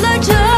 了这。